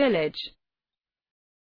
village.